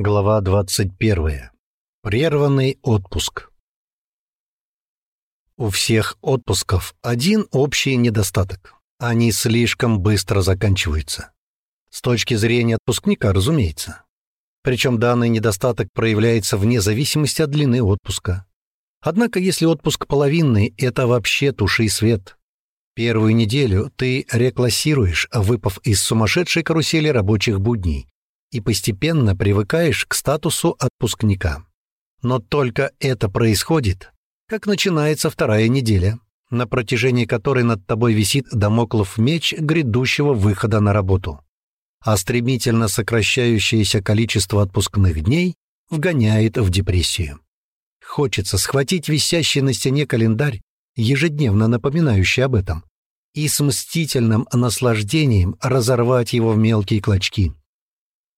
Глава 21. Прерванный отпуск. У всех отпусков один общий недостаток. Они слишком быстро заканчиваются. С точки зрения отпускника, разумеется. Причем данный недостаток проявляется вне зависимости от длины отпуска. Однако, если отпуск половинный, это вообще туши свет. Первую неделю ты реклассируешь, выпав из сумасшедшей карусели рабочих будней, и постепенно привыкаешь к статусу отпускника. Но только это происходит, как начинается вторая неделя, на протяжении которой над тобой висит домоклов меч грядущего выхода на работу. А стремительно сокращающееся количество отпускных дней вгоняет в депрессию. Хочется схватить висящий на стене календарь, ежедневно напоминающий об этом, и с мстительным наслаждением разорвать его в мелкие клочки.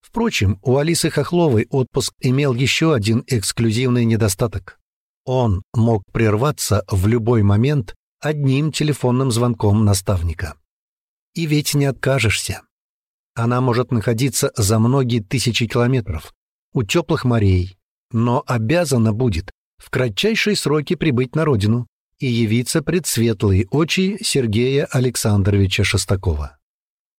Впрочем, у Алисы Хохловой отпуск имел еще один эксклюзивный недостаток. Он мог прерваться в любой момент одним телефонным звонком наставника. И ведь не откажешься. Она может находиться за многие тысячи километров, у теплых морей, но обязана будет в кратчайшие сроки прибыть на родину и явиться пред светлые очи Сергея Александровича Шестакова.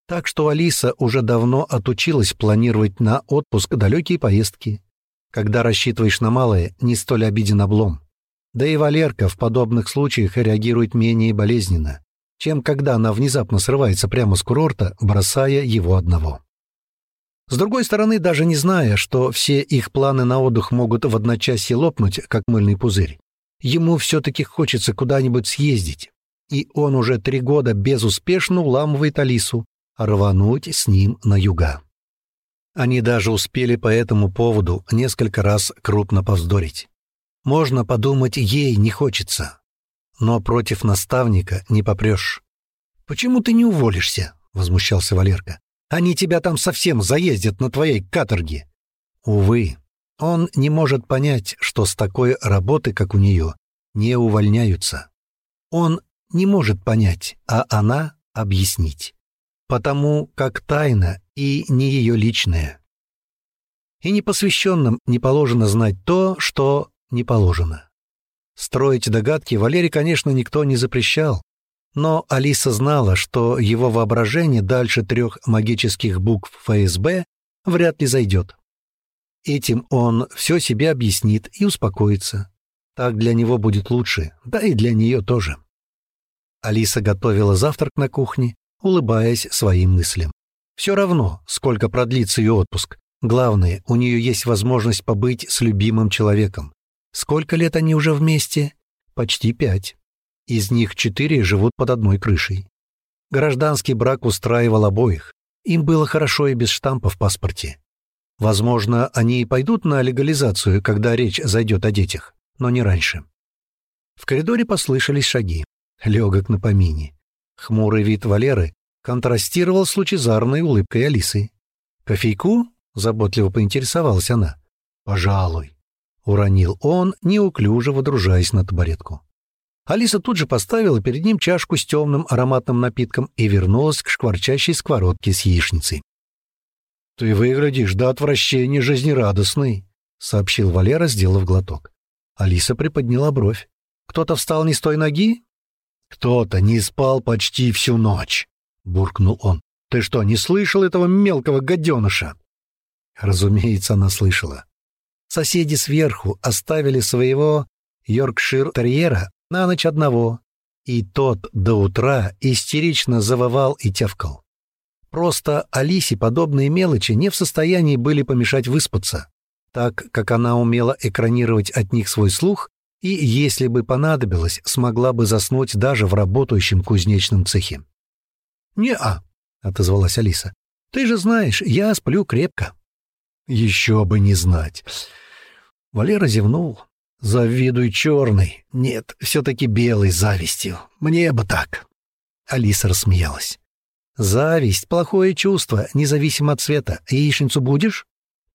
Так что Алиса уже давно отучилась планировать на отпуск далекие поездки. Когда рассчитываешь на малое, не столь обиден облом. Да и Валерка в подобных случаях реагирует менее болезненно, чем когда она внезапно срывается прямо с курорта, бросая его одного. С другой стороны, даже не зная, что все их планы на отдых могут в одночасье лопнуть, как мыльный пузырь, ему все-таки хочется куда-нибудь съездить. И он уже три года безуспешно уламывает Алису, рвануть с ним на юга. Они даже успели по этому поводу несколько раз крупно повздорить. Можно подумать, ей не хочется. Но против наставника не попрешь. «Почему ты не уволишься?» — возмущался Валерка. «Они тебя там совсем заездят на твоей каторге». Увы, он не может понять, что с такой работы, как у нее, не увольняются. Он не может понять, а она — объяснить потому как тайна и не ее личная. И непосвященным не положено знать то, что не положено. Строить догадки Валерий, конечно, никто не запрещал, но Алиса знала, что его воображение дальше трех магических букв ФСБ вряд ли зайдет. Этим он все себе объяснит и успокоится. Так для него будет лучше, да и для нее тоже. Алиса готовила завтрак на кухне, улыбаясь своим мыслям. Все равно, сколько продлится ее отпуск. Главное, у нее есть возможность побыть с любимым человеком. Сколько лет они уже вместе? Почти пять. Из них четыре живут под одной крышей. Гражданский брак устраивал обоих. Им было хорошо и без штампа в паспорте. Возможно, они и пойдут на легализацию, когда речь зайдет о детях, но не раньше. В коридоре послышались шаги. Легок на помине. Хмурый вид Валеры контрастировал с лучезарной улыбкой Алисы. «Кофейку?» — заботливо поинтересовалась она. «Пожалуй», — уронил он, неуклюже водружаясь на табуретку. Алиса тут же поставила перед ним чашку с темным ароматным напитком и вернулась к шкварчащей сковородке с яичницей. «Ты выглядишь до отвращения жизнерадостный», — сообщил Валера, сделав глоток. Алиса приподняла бровь. «Кто-то встал не с той ноги?» «Кто-то не спал почти всю ночь», — буркнул он. «Ты что, не слышал этого мелкого гаденыша?» Разумеется, она слышала. Соседи сверху оставили своего Йоркшир-терьера на ночь одного, и тот до утра истерично завывал и тявкал. Просто Алисе подобные мелочи не в состоянии были помешать выспаться, так как она умела экранировать от них свой слух и, если бы понадобилось, смогла бы заснуть даже в работающем кузнечном цехе. «Не-а», — отозвалась Алиса. «Ты же знаешь, я сплю крепко». «Еще бы не знать». Валера зевнул. «Завидуй черный. Нет, все-таки белый завистью. Мне бы так». Алиса рассмеялась. «Зависть — плохое чувство, независимо от цвета. Яичницу будешь?»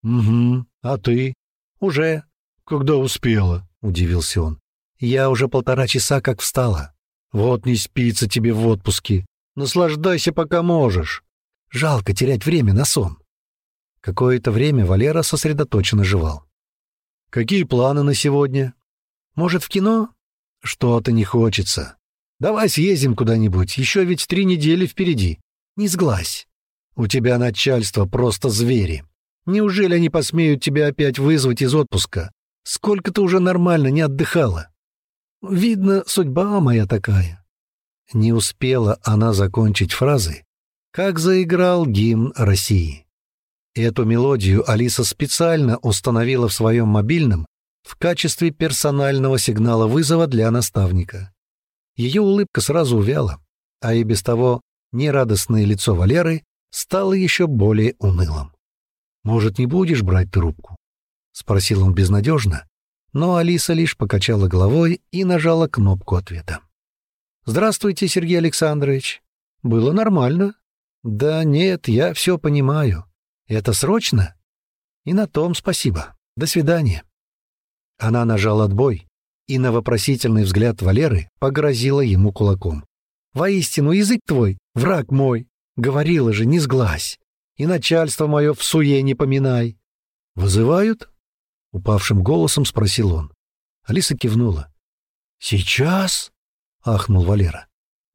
«Угу. А ты?» «Уже». «Когда успела?» — удивился он. «Я уже полтора часа как встала. Вот не спится тебе в отпуске. Наслаждайся, пока можешь. Жалко терять время на сон». Какое-то время Валера сосредоточенно жевал. «Какие планы на сегодня? Может, в кино?» «Что-то не хочется. Давай съездим куда-нибудь, еще ведь три недели впереди. Не сглазь. У тебя начальство просто звери. Неужели они посмеют тебя опять вызвать из отпуска? Сколько ты уже нормально не отдыхала?» «Видно, судьба моя такая». Не успела она закончить фразы, как заиграл гимн России. Эту мелодию Алиса специально установила в своем мобильном в качестве персонального сигнала вызова для наставника. Ее улыбка сразу увяла, а и без того нерадостное лицо Валеры стало еще более унылым. «Может, не будешь брать трубку?» — спросил он безнадежно, но Алиса лишь покачала головой и нажала кнопку ответа. «Здравствуйте, Сергей Александрович. Было нормально?» «Да нет, я все понимаю. Это срочно? И на том спасибо. До свидания. Она нажала отбой, и на вопросительный взгляд Валеры погрозила ему кулаком. «Воистину, язык твой, враг мой! Говорила же, не сглазь! И начальство мое в суе не поминай!» «Вызывают?» — упавшим голосом спросил он. Алиса кивнула. «Сейчас?» — ахнул Валера.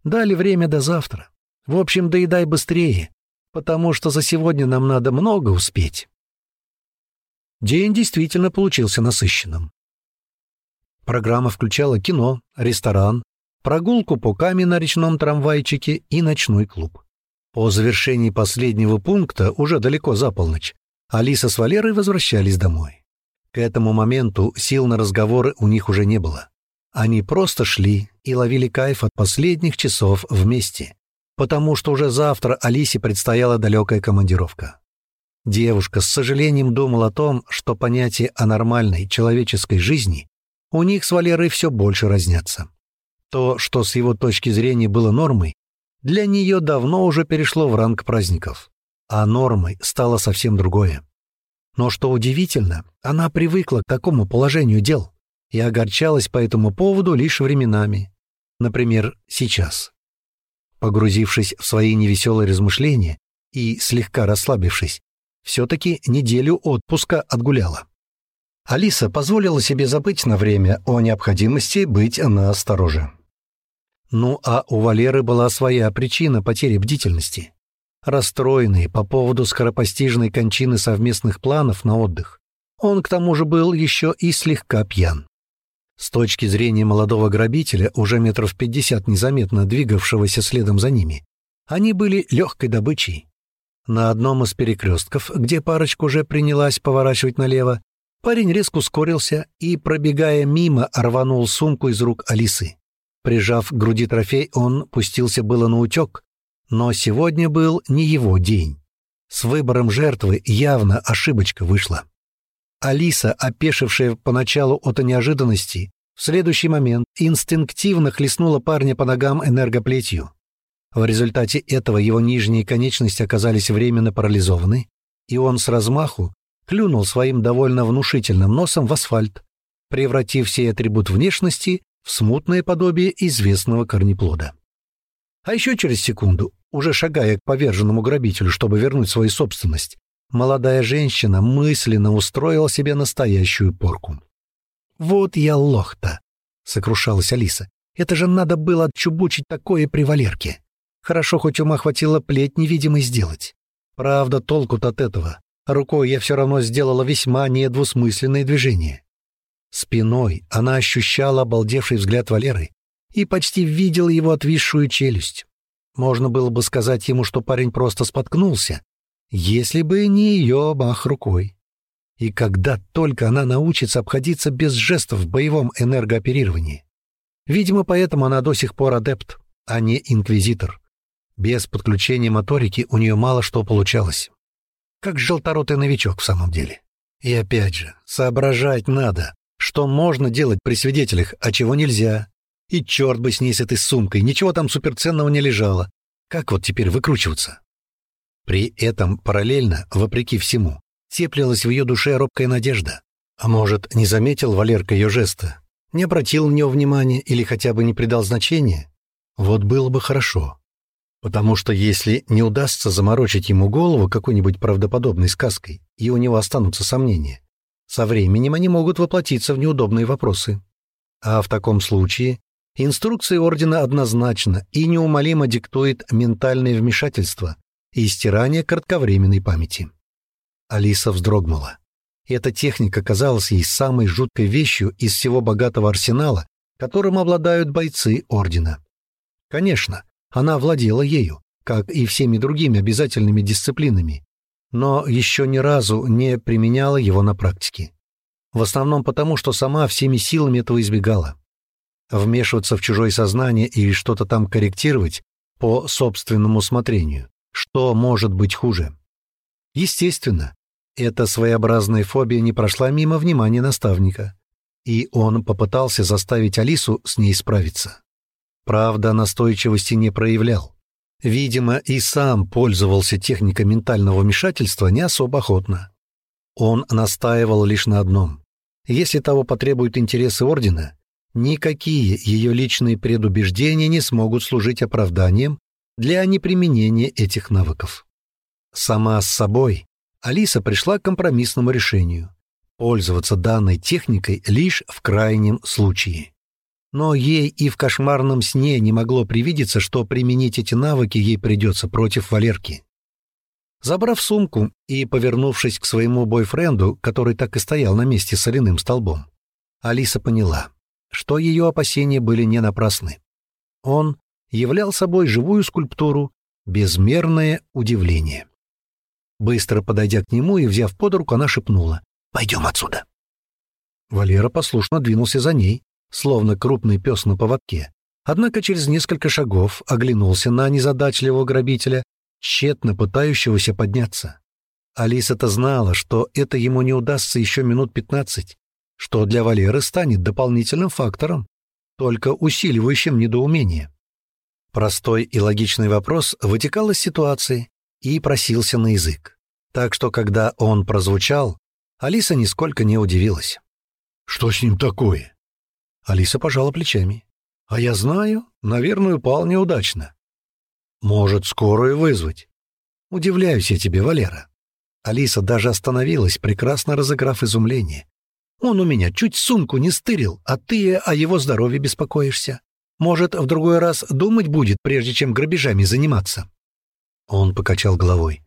«Дали время до завтра. В общем, доедай быстрее потому что за сегодня нам надо много успеть. День действительно получился насыщенным. Программа включала кино, ресторан, прогулку по Каме на речном трамвайчике и ночной клуб. По завершении последнего пункта, уже далеко за полночь, Алиса с Валерой возвращались домой. К этому моменту сил на разговоры у них уже не было. Они просто шли и ловили кайф от последних часов вместе, потому что уже завтра Алисе предстояла далекая командировка. Девушка с сожалением думала о том, что понятие о нормальной человеческой жизни у них с Валерой все больше разнятся. То, что с его точки зрения было нормой, для нее давно уже перешло в ранг праздников, а нормой стало совсем другое. Но что удивительно, она привыкла к такому положению дел и огорчалась по этому поводу лишь временами. Например, сейчас. Погрузившись в свои невеселые размышления и слегка расслабившись, все-таки неделю отпуска отгуляла. Алиса позволила себе забыть на время о необходимости быть на остороже. Ну а у Валеры была своя причина потери бдительности. Расстроенный по поводу скоропостижной кончины совместных планов на отдых, он к тому же был еще и слегка пьян. С точки зрения молодого грабителя, уже метров пятьдесят незаметно двигавшегося следом за ними, они были легкой добычей. На одном из перекрестков, где парочка уже принялась поворачивать налево, парень резко ускорился и, пробегая мимо, рванул сумку из рук Алисы. Прижав к груди трофей, он пустился было на утек, но сегодня был не его день. С выбором жертвы явно ошибочка вышла. Алиса, опешившая поначалу от неожиданности, в следующий момент инстинктивно хлестнула парня по ногам энергоплетью. В результате этого его нижние конечности оказались временно парализованы, и он с размаху клюнул своим довольно внушительным носом в асфальт, превратив сей атрибут внешности в смутное подобие известного корнеплода. А еще через секунду, уже шагая к поверженному грабителю, чтобы вернуть свою собственность, молодая женщина мысленно устроила себе настоящую порку. «Вот я лох-то!» — сокрушалась Алиса. «Это же надо было отчубучить такое при Валерке. Хорошо, хоть ума хватило плеть невидимой сделать. Правда, толку-то от этого. Рукой я все равно сделала весьма недвусмысленное движение. Спиной она ощущала обалдевший взгляд Валеры и почти видела его отвисшую челюсть. Можно было бы сказать ему, что парень просто споткнулся, если бы не ее мах рукой. И когда только она научится обходиться без жестов в боевом энергооперировании. Видимо, поэтому она до сих пор адепт, а не инквизитор. Без подключения моторики у нее мало что получалось. Как желторотый новичок в самом деле. И опять же, соображать надо, что можно делать при свидетелях, а чего нельзя. И черт бы с ней с этой сумкой, ничего там суперценного не лежало. Как вот теперь выкручиваться? При этом параллельно, вопреки всему, теплилась в ее душе робкая надежда. А может, не заметил Валерка ее жеста? Не обратил на него внимания или хотя бы не придал значения? Вот было бы хорошо. Потому что если не удастся заморочить ему голову какой-нибудь правдоподобной сказкой, и у него останутся сомнения, со временем они могут воплотиться в неудобные вопросы. А в таком случае инструкция ордена однозначно и неумолимо диктует ментальное вмешательство и стирание кратковременной памяти. Алиса вздрогнула. Эта техника казалась ей самой жуткой вещью из всего богатого арсенала, которым обладают бойцы ордена. Конечно, она владела ею, как и всеми другими обязательными дисциплинами, но еще ни разу не применяла его на практике. В основном потому, что сама всеми силами этого избегала. Вмешиваться в чужое сознание и что-то там корректировать по собственному усмотрению. Что может быть хуже? Естественно, эта своеобразная фобия не прошла мимо внимания наставника, и он попытался заставить Алису с ней справиться. Правда, настойчивости не проявлял. Видимо, и сам пользовался техникой ментального вмешательства не особо охотно. Он настаивал лишь на одном. Если того потребуют интересы Ордена, никакие ее личные предубеждения не смогут служить оправданием для неприменения этих навыков. Сама с собой Алиса пришла к компромиссному решению — пользоваться данной техникой лишь в крайнем случае. Но ей и в кошмарном сне не могло привидеться, что применить эти навыки ей придется против Валерки. Забрав сумку и повернувшись к своему бойфренду, который так и стоял на месте соляным столбом, Алиса поняла, что ее опасения были не напрасны. Он являл собой живую скульптуру, безмерное удивление. Быстро подойдя к нему и взяв под руку, она шепнула «Пойдем отсюда». Валера послушно двинулся за ней, словно крупный пес на поводке. Однако через несколько шагов оглянулся на незадачливого грабителя, тщетно пытающегося подняться. Алиса-то знала, что это ему не удастся еще минут пятнадцать, что для Валеры станет дополнительным фактором, только усиливающим недоумение. Простой и логичный вопрос вытекал из ситуации и просился на язык. Так что, когда он прозвучал, Алиса нисколько не удивилась. «Что с ним такое?» Алиса пожала плечами. «А я знаю, наверное, упал неудачно. Может, скорую вызвать?» «Удивляюсь я тебе, Валера». Алиса даже остановилась, прекрасно разыграв изумление. «Он у меня чуть сумку не стырил, а ты о его здоровье беспокоишься. Может, в другой раз думать будет, прежде чем грабежами заниматься?» Он покачал головой.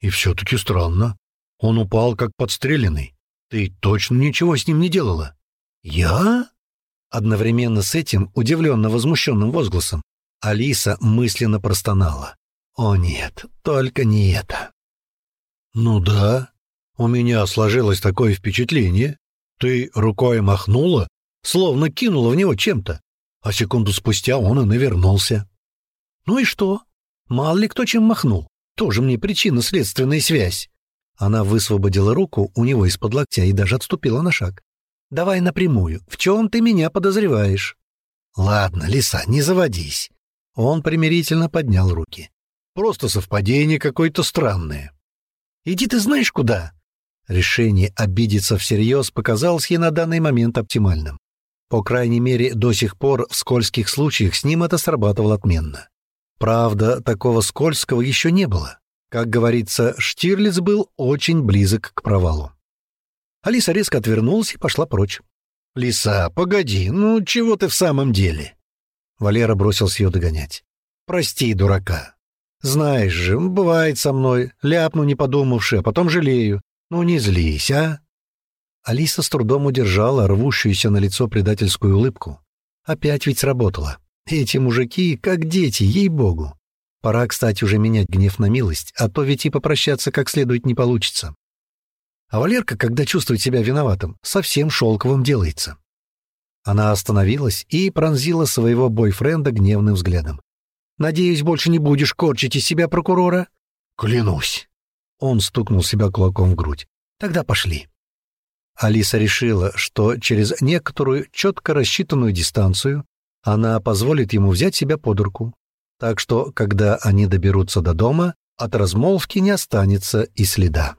«И все-таки странно. Он упал, как подстреленный. Ты точно ничего с ним не делала?» «Я?» Одновременно с этим, удивленно возмущенным возгласом, Алиса мысленно простонала. «О нет, только не это!» «Ну да, у меня сложилось такое впечатление. Ты рукой махнула, словно кинула в него чем-то, а секунду спустя он и навернулся». «Ну и что? Мало ли кто чем махнул. Тоже мне причинно-следственная связь». Она высвободила руку у него из-под локтя и даже отступила на шаг. Давай напрямую. В чем ты меня подозреваешь?» «Ладно, лиса, не заводись». Он примирительно поднял руки. «Просто совпадение какое-то странное». «Иди ты знаешь куда?» Решение обидеться всерьез показалось ей на данный момент оптимальным. По крайней мере, до сих пор в скользких случаях с ним это срабатывало отменно. Правда, такого скользкого еще не было. Как говорится, Штирлиц был очень близок к провалу. Алиса резко отвернулась и пошла прочь. «Лиса, погоди, ну чего ты в самом деле?» Валера бросился ее догонять. «Прости, дурака. Знаешь же, бывает со мной, ляпну не подумавши, а потом жалею. Ну не злись, а?» Алиса с трудом удержала рвущуюся на лицо предательскую улыбку. Опять ведь сработало. Эти мужики как дети, ей-богу. Пора, кстати, уже менять гнев на милость, а то ведь и попрощаться как следует не получится. А Валерка, когда чувствует себя виноватым, совсем шелковым делается. Она остановилась и пронзила своего бойфренда гневным взглядом. «Надеюсь, больше не будешь корчить из себя прокурора?» «Клянусь!» Он стукнул себя кулаком в грудь. «Тогда пошли». Алиса решила, что через некоторую четко рассчитанную дистанцию она позволит ему взять себя под руку. Так что, когда они доберутся до дома, от размолвки не останется и следа.